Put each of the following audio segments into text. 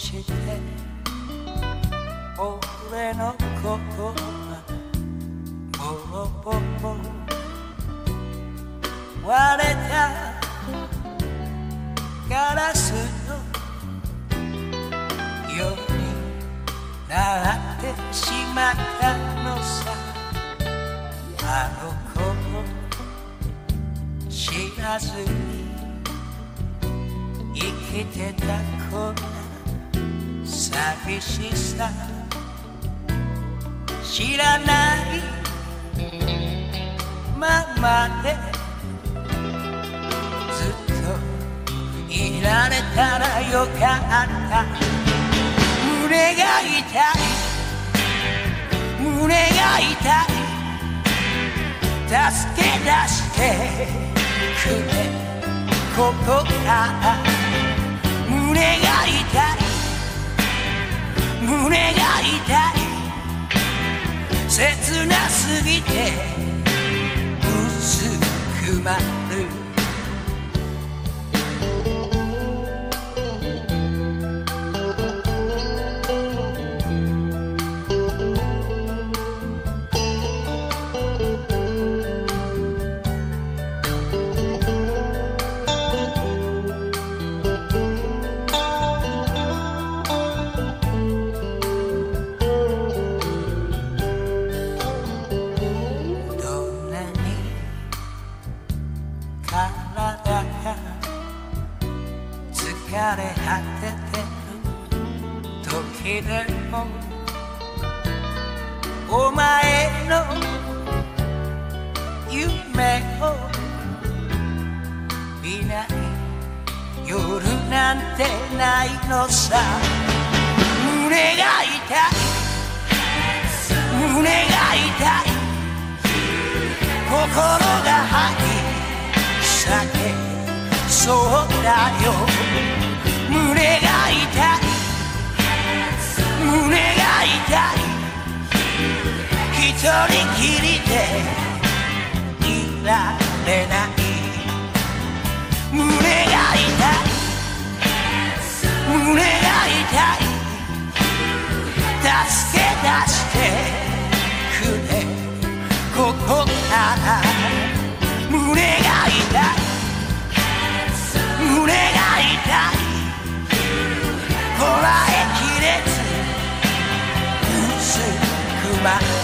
して俺の心はボーボーボー割れたガラスのようになってしまったのさ。あの頃知らずに生きてたこんな寂しさ。知らない。ままで。ずっといられたらよかった。胸が痛い。胸が痛い。助け出してくれ。ここから。が痛い切なすぎて薄くまる。れ果ててる時でもお前の夢を見ない夜なんてないのさ。胸が痛い。胸が痛い。心が張り裂けそうだよ。胸が痛い。胸が痛い。一人きりでいられない。胸が痛い。胸が痛い。助けく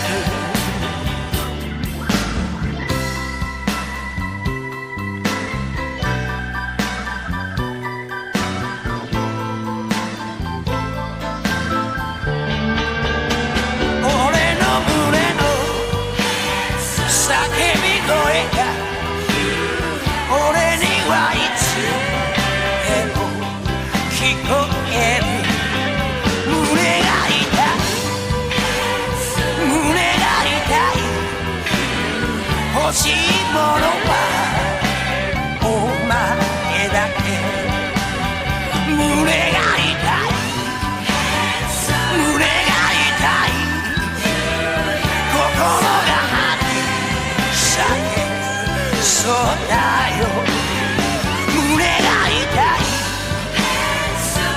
胸が痛い。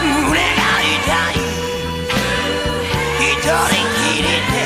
胸が痛い。一人きりで。